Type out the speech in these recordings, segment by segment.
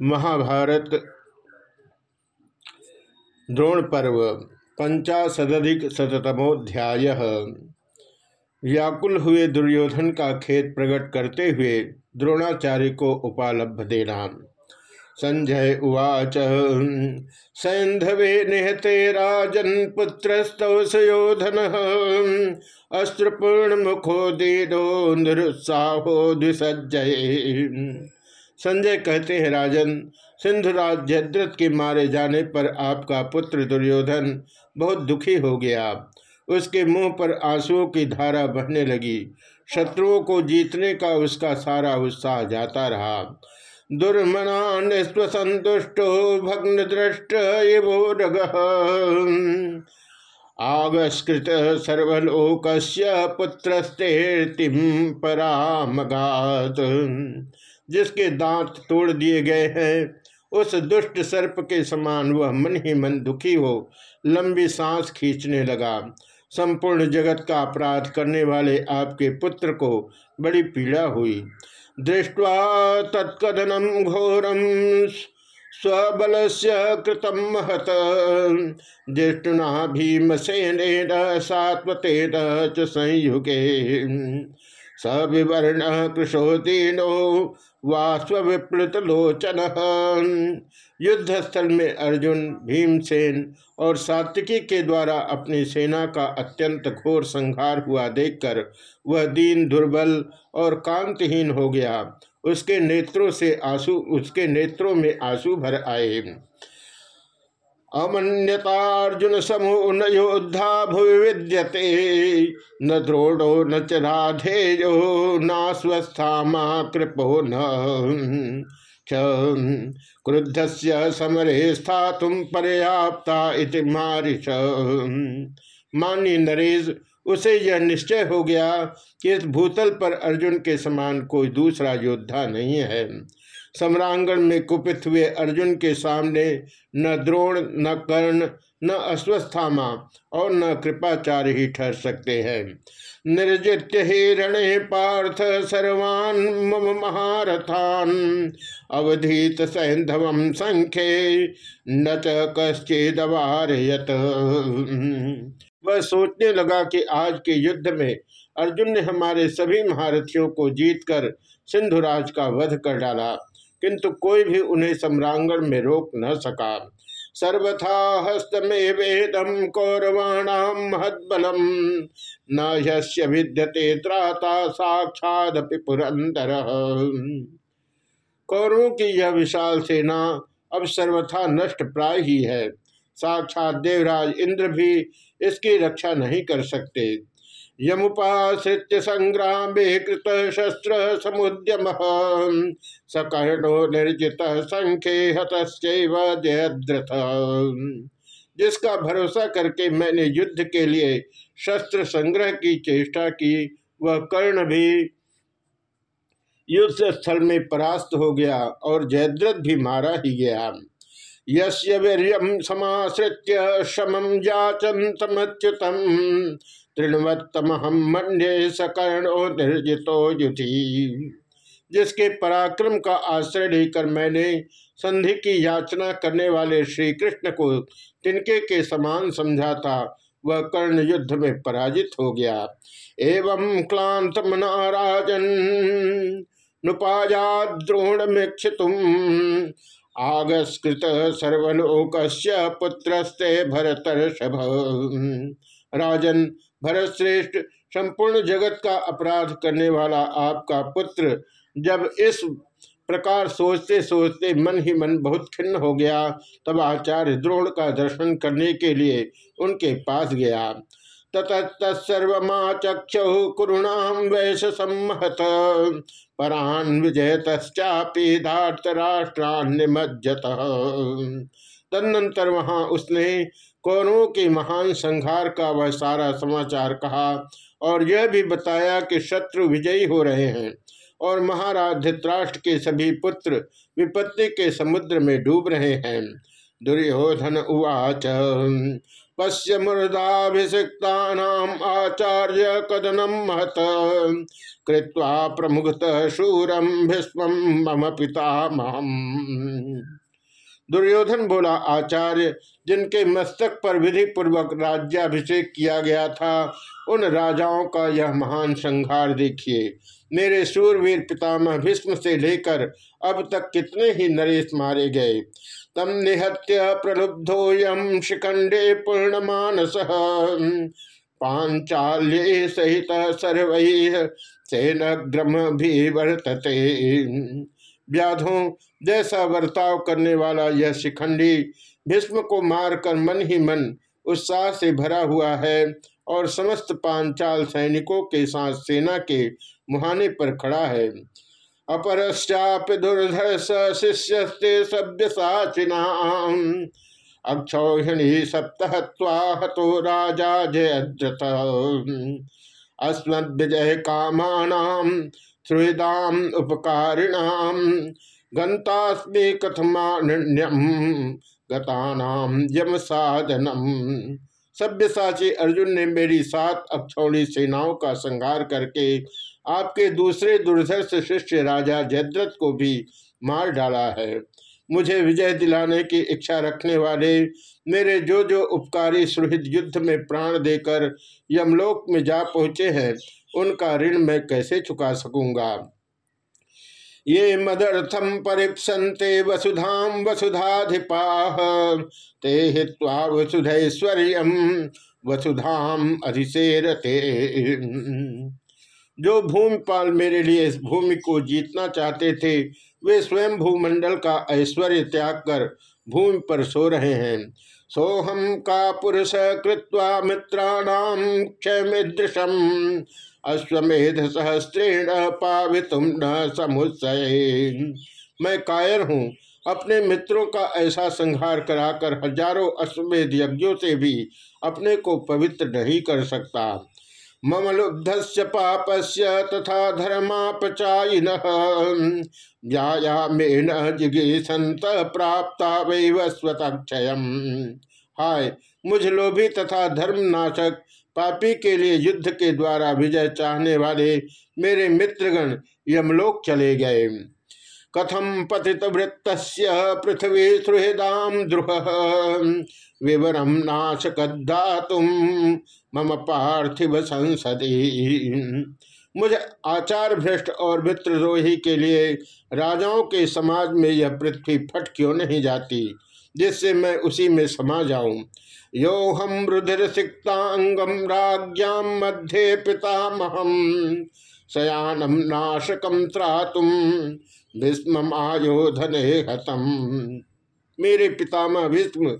महाभारत द्रोण पर्व पंचाशदिक शतमोध्याय व्याकुल हुए दुर्योधन का खेत प्रकट करते हुए द्रोणाचार्य को उपालब्ध देना। संजय उवाच, सैंधवे निहते राजन पुत्रस्तवसयोधन अस्त्रपूर्ण मुखो दीदो निरुत्साहो द्विसज्जय। संजय कहते हैं, राजन, सिंधुराज जयद्रथ के मारे जाने पर आपका पुत्र दुर्योधन बहुत दुखी हो गया। उसके मुँह पर आंसुओं की धारा बहने लगी। शत्रुओं को जीतने का उसका सारा उत्साह जाता रहा। दुर्मना निस्वसंतुष्टो भग्न दृष्ट आगस्कृत सर्वलोक पुत्रस्ते परामगात। जिसके दांत तोड़ दिए गए हैं, उस दुष्ट सर्प के समान वह मन ही मन दुखी हो, लंबी सांस खींचने लगा। संपूर्ण जगत का अपराध करने वाले आपके पुत्र को बड़ी पीड़ा हुई। दृष्टवा तत्कदनम घोरम स्वबल से कृतम महत। ज्येष्ठुना भीमसेन सात्वतेन च संयुगे। सविवर्ण कृशोदीनो वास्विप्लुत लोचन युद्ध स्थल में अर्जुन, भीमसेन और सात्विकी के द्वारा अपनी सेना का अत्यंत घोर संहार हुआ देखकर वह दीन, दुर्बल और कांतहीन हो गया। उसके नेत्रों से आँसू, उसके नेत्रों में आँसू भर आए। अमन्यतार्जुन समूह न योद्धा भुवि विद्यते न द्रोणो, न च राधेयो स्वस्था कृपो न। क्रुद्ध से समरे स्था तुम पर्याप्ता इति मारिश मान्य नरेश, उसे यह निश्चय हो गया कि इस भूतल पर अर्जुन के समान कोई दूसरा योद्धा नहीं है। सम्रांगण में कुपित हुए अर्जुन के सामने न द्रोण, न कर्ण, न अश्वस्थामा और न कृपाचार्य ही ठहर सकते हैं। निर्जित्य ही रणे पार्थ सर्वान मम महारथान। अवधीत सैंधव संख्ये न कश्चेदवारयत वह सोचने लगा कि आज के युद्ध में अर्जुन ने हमारे सभी महारथियों को जीतकर सिंधुराज का वध कर डाला। किंतु कोई भी उन्हें सम्रांगण में रोक न सका। सर्वथा हस्तमेवेदम कौरवाणाम महदबलम न यस्य विद्यते त्राता साक्षादपि पुरंदर कौरवों की यह विशाल सेना अब सर्वथा नष्ट प्राय ही है। साक्षात देवराज इंद्र भी इसकी रक्षा नहीं कर सकते। यमुपाश्रित्य संग्राम कृत शस्त्र समुद्यम सकर्णो निर्जित संख्य हतश्चैव जयद्रथ। जिसका भरोसा करके मैंने युद्ध के लिए शस्त्र संग्रह की चेष्टा की, वह कर्ण भी युद्ध स्थल में परास्त हो गया और जयद्रथ भी मारा ही गया। यस्य वीर्यम समाश्रित्य समम जाचंतमच्युतम तृणवत्तम हम मंडे सकर्णो निर्जितो युति जिसके पराक्रम का आश्रय लेकर मैंने संधि की याचना करने वाले श्री कृष्ण को तिनके के समान समझा था, वह कर्ण युद्ध में पराजित हो गया। एवं क्लांत मनाराजन नुपाया द्रोण मेक्षितुम आगस्कृत सर्वलोक पुत्रस्ते भरतर्षभ। राजन भरत श्रेष्ठ संपूर्ण जगत का अपराध करने वाला आपका पुत्र जब इस प्रकार सोचते सोचते मन ही मन बहुत खिन्न हो गया, तब आचार्य द्रोण का दर्शन करने के लिए उनके पास गया। ततस्तर्वचक्ष कुरुणाम वैश सम्महत परान विजय तस्पी धार्तराष्ट्रान्यमज्जत तदनंतर वहाँ उसने कौरवों के महान संहार का वह सारा समाचार कहा और यह भी बताया कि शत्रु विजयी हो रहे हैं और महाराज धृतराष्ट्र के सभी पुत्र विपत्ति के समुद्र में डूब रहे हैं। दुर्योधन उवाच, पश्य मुर्दाभिषिक्ता आचार्य कदनम महत। कृत्वा प्रमुखत शूरम भीष्म मम पिता दुर्योधन बोला, आचार्य, जिनके मस्तक पर विधि पूर्वक राज्याभिषेक किया गया था, उन राजाओं का यह महान संहार देखिए। मेरे सूरवीर पितामह भीष्म से लेकर अब तक कितने ही नरेश मारे गए। तम निहत्य प्रलुब्धोयम शिखंडे पूर्णमानस। पांचाल्य सहित सर्व सेनग्रम भी वर्तते व्याधों जैसा बर्ताव करने वाला यह शिखंडी भीष्म को मारकर मन ही मन उत्साह से भरा हुआ है और समस्त पांचाल सैनिकों के साथ सेना के मुहाने पर खड़ा है। अपरश्चाप दुर्धर्ष शिष्यस्ते सभ्य साचिना अक्षौहिणी सप्तहत्वाहतो राजा जयद्रथ। अस्मद विजय सुहृदाम उपकारिणाम गंतास्मे कथमान्यम गतानाम यम साधनम सभ्यसाची अर्जुन ने मेरी सात अक्षौणी सेनाओं का संहार करके आपके दूसरे दुर्धर्ष शिष्य राजा जयद्रथ को भी मार डाला है। मुझे विजय दिलाने की इच्छा रखने वाले मेरे जो जो उपकारी सुहृद युद्ध में प्राण देकर यमलोक में जा पहुँचे हैं उनका ऋण मैं कैसे चुका सकूँगा? ये मदर्थम परिप्सन्ते वसुधाम वसुधाधिपा, ते हित्वा वसुधैश्वर्य वसुधाम अधिशेरते जो भूमिपाल मेरे लिए इस भूमि को जीतना चाहते थे, वे स्वयं भूमंडल का ऐश्वर्य त्याग कर भूमि पर सो रहे हैं। सोहम का पुरुष कृत्वा मित्राणाम क्षयमिदृशम अश्वमेध सहस्त्रेण पावितुम न समुत्सय मैं कायर हूँ, अपने मित्रों का ऐसा संहार कराकर हज़ारों अश्वमेध यज्ञों से भी अपने को पवित्र नहीं कर सकता। मम लुब्धस्य पापस्य तथा धर्मापचायिन व्यायामेन जिगीसंत प्राप्ता वैव स्वतक्षय हाय मुझ लोभी तथा धर्मनाशक पापी के लिए युद्ध के द्वारा विजय चाहने वाले मेरे मित्रगण यमलोक चले गए। कथम पतित वृत्त पृथ्वी सुहृदाम द्रुह। विवरम नाशकदा तुम मम पार्थिव संसदी। मुझे आचार भ्रष्ट और मित्रद्रोही के लिए राजाओं के समाज में यह पृथ्वी फट क्यों नहीं जाती, जिससे मैं उसी में समा जाऊँ? यो हम रुधिर सिक्तांगम राज्ञाम मध्य पितामहम शयानम नाशकम त्रातुम भीष्म आयोधने हतम। मेरे पितामह भीष्म,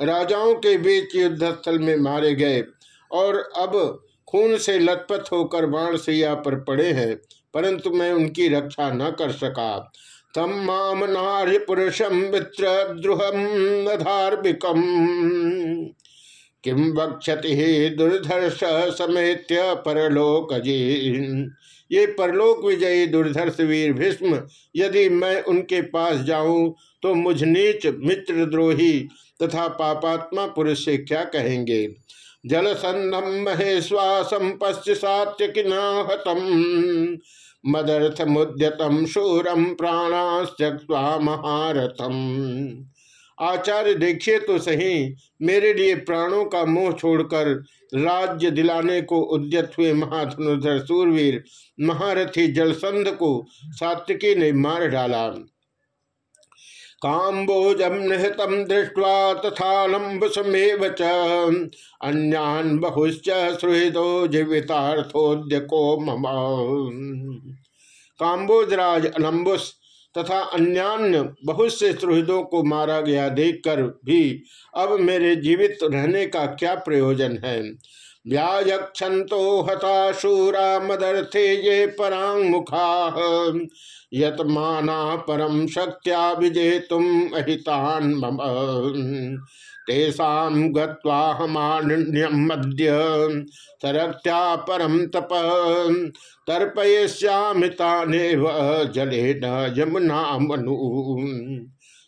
राजाओं के बीच युद्ध स्थल में मारे गए और अब खून से लथपथ होकर बाण सैया पर पड़े हैं, परंतु मैं उनकी रक्षा न कर सका। तम माम नार्य पुरुषम मित्र द्रुहम अधार्मिकम। किम बक्षति दुर्धर्ष समेत परलोक ये परलोक विजयी दुर्धर्ष वीर भीष्म, यदि मैं उनके पास जाऊँ तो मुझ नीच मित्रद्रोही तथा पापात्मा पुरुष से क्या कहेंगे? जल संधम महेश्वासम पश्चात किनाहतम। मदर्थ मुद्यतम शूरम प्राणास्तवा महारथम आचार्य, देखिए तो सही, मेरे लिए प्राणों का मोह छोड़कर राज्य दिलाने को उद्यत हुए महाधनुधर सूरवीर महारथी जलसंध को सात्विकी ने मार डाला। काम्बोजम निहतम दृष्ट्वा तथा लंबुसमेव च। अन्यान बहुश्च सुहृदो मम। काम्बोजराज अलम्बुस तथा अन्यान्य बहुत से सुहृदों को मारा गया देखकर भी अब मेरे जीवित रहने का क्या प्रयोजन है? व्याजक्षंतो हताशूरा मदर्थे ये परांग मुखा। यतमाना परम शक्त्या विजय तुम अहितान मम। तेषाम गत्वाहमान्यम मध्य सरक्त्या परम तप। तर्पयश्यामितानेव जले न यमुना मनु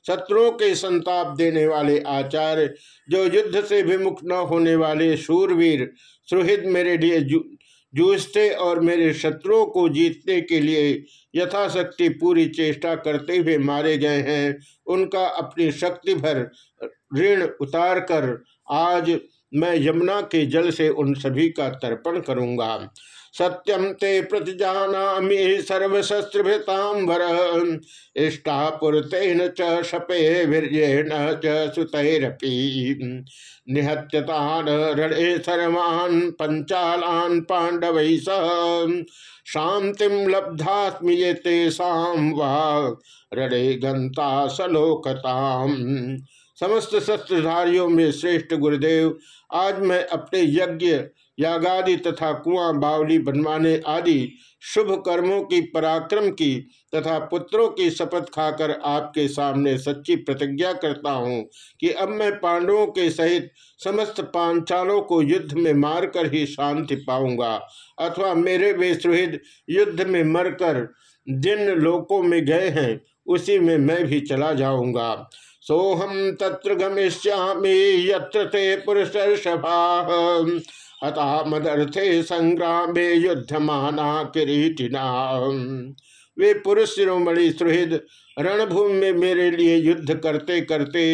शत्रुओं के संताप देने वाले आचार्य, जो युद्ध से विमुख न होने वाले शूरवीर, सुहृद मेरे लिए जूझते और मेरे शत्रुओं को जीतने के लिए यथाशक्ति पूरी चेष्टा करते हुए मारे गए हैं, उनका अपनी शक्ति भर ऋण उतार कर आज मैं यमुना के जल से उन सभी का तर्पण करूँगा। सत्यम ते प्रतिजानामि सर्वशस्त्रभृतांबर इष्टापुरतेन च शपे वीर्येण च निहत्यतान रणे सर्वान् पंचालान् पाण्डवैः सह। शांतिम लब्धास्मि ये तेषां वा। रणे सलोकताम समस्त शस्त्रधारियों में श्रेष्ठ गुरुदेव आज मैं अपने यज्ञ यागादि तथा कुआँ, बावली, बनवाने आदि शुभ कर्मों की पराक्रम की तथा पुत्रों की शपथ खाकर आपके सामने सच्ची प्रतिज्ञा करता हूँ कि अब मैं पांडवों के सहित समस्त पांचालों को युद्ध में मारकर ही शांति पाऊँगा अथवा मेरे वे सुहृद युद्ध में मरकर जिन लोकों में गए हैं, उसी में मैं भी चला जाऊँगा। सोहम तत्र गमिष्यामी यत्र ते हता मदर्थे संग्राम युद्धमाना किरीटिना। वे पुरुष शिरोमणि सुहृद रणभूमि में मेरे लिए युद्ध करते करते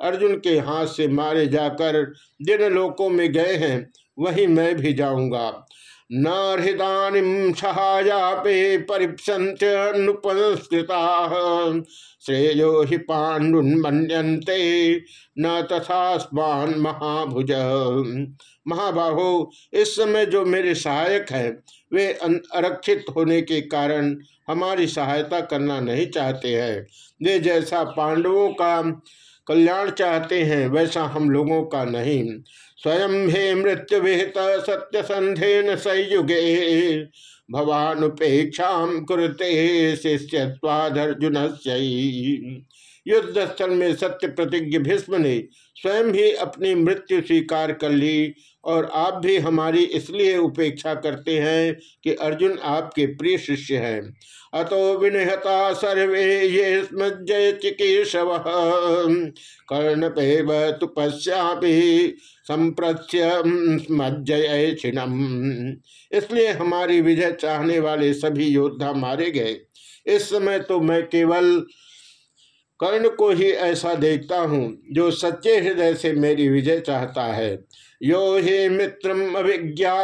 अर्जुन के हाथ से मारे जाकर जिन लोकों में गए हैं, वहीं मैं भी जाऊँगा। न हृदानिम सहायापे परिपसंत्यनुपस्कृता श्रेयो हि पाण्डुन्मन्यन्ते न तथा स्मान महाभुज। महाबाहो, इस समय जो मेरे सहायक हैं, वे अरक्षित होने के कारण हमारी सहायता करना नहीं चाहते हैं। वे जैसा पांडवों का कल्याण चाहते हैं, वैसा हम लोगों का नहीं। स्वयं हे मृत्यु विहित सत्य संधेन संयुगे। भवानुपेक्षा कुरते शिष्यवादर्जुन युद्ध स्थल में सत्य प्रतिज्ञ भीष्म ने स्वयं भी अपनी मृत्यु स्वीकार कर ली और आप भी हमारी इसलिए उपेक्षा करते हैं कि अर्जुन आपके प्रिय शिष्य हैं। अतो विनहता सर्वे ये स्मजय चिकीर्षव। कर्ण पे तु पश्यापि संप्रत्य स्मज्जय छिणम इसलिए हमारी विजय चाहने वाले सभी योद्धा मारे गए। इस समय तो मैं केवल कर्ण को ही ऐसा देखता हूँ, जो सच्चे हृदय से मेरी विजय चाहता है। यो हे मित्रम अभिज्ञा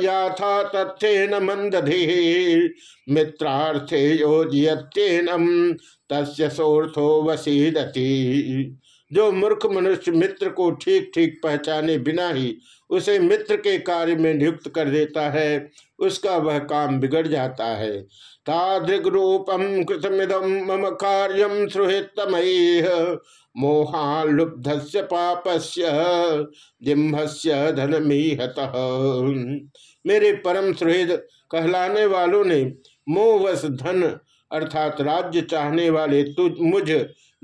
याथा न मंदधि मित्रार्थे योजयत्येनम तस्य सोर्थो वसीदति। जो मूर्ख मनुष्य मित्र को ठीक ठीक पहचाने बिना ही उसे मित्र के कार्य में नियुक्त कर देता है, उसका वह काम बिगड़ जाता है। तादृग्रूपम कृतमिदम मम कार्यम सुहितमय मोहालुब्ध से पापस्य जिम्भस्य धनमीहत। मेरे परम सुहृद कहलाने वालों ने मोहवश धन अर्थात राज्य चाहने वाले तुझ, मुझ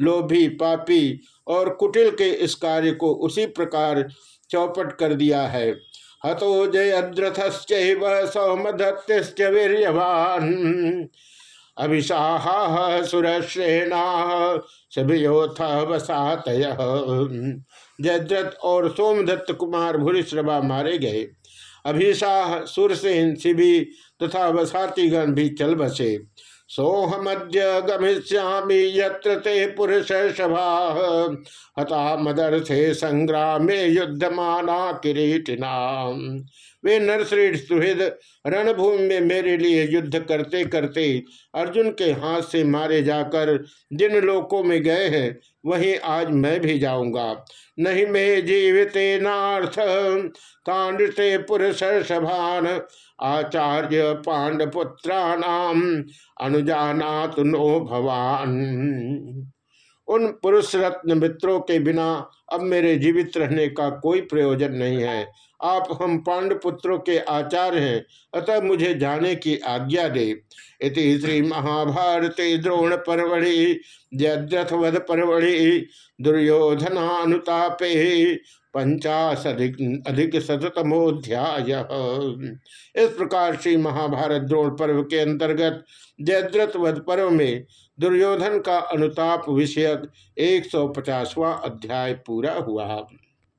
लोभी, पापी और कुटिल के इस कार्य को उसी प्रकार चौपट कर दिया है। हतो जयद्रथश्च सौमधत्य वीर्यवान। अभिशाहा सुरश्रेणा सभयोथ वसात जयद्रथ और सोमदत्त कुमार भूरिश्रभा मारे गए। अभिशाह सुरसेन शिवी तथा वसातीगण भी चल बसे। यत्र ते पुरुष सभा हता मदर्थे संग्रामे युद्धमाना किरीटिना वे नरश्रेष्ठ सुहृद रणभूमि में मेरे लिए युद्ध करते करते अर्जुन के हाथ से मारे जाकर जिन लोकों में गए हैं, वहीं आज मैं भी जाऊँगा। नहीं मैं जीवित नार्थ, तांडते पुरुष सभान आचार्य पांडपुत्राणाम अनुजाना नो भवान। उन पुरुष रत्न मित्रों के बिना अब मेरे जीवित रहने का कोई प्रयोजन नहीं है। आप हम पांडपुत्रों के आचार्य हैं, अतः मुझे जाने की आज्ञा दे। इति श्री महाभारते द्रोण परवड़ि जद्रथवध परवड़ि, दुर्योधनानुतापे पंचाशधिक अधिक शतमोध्याय इस प्रकार श्री महाभारत द्रोण पर्व के अंतर्गत जयद्रथ वध पर्व में दुर्योधन का अनुताप विषयक एक सौ अध्याय पूरा हुआ।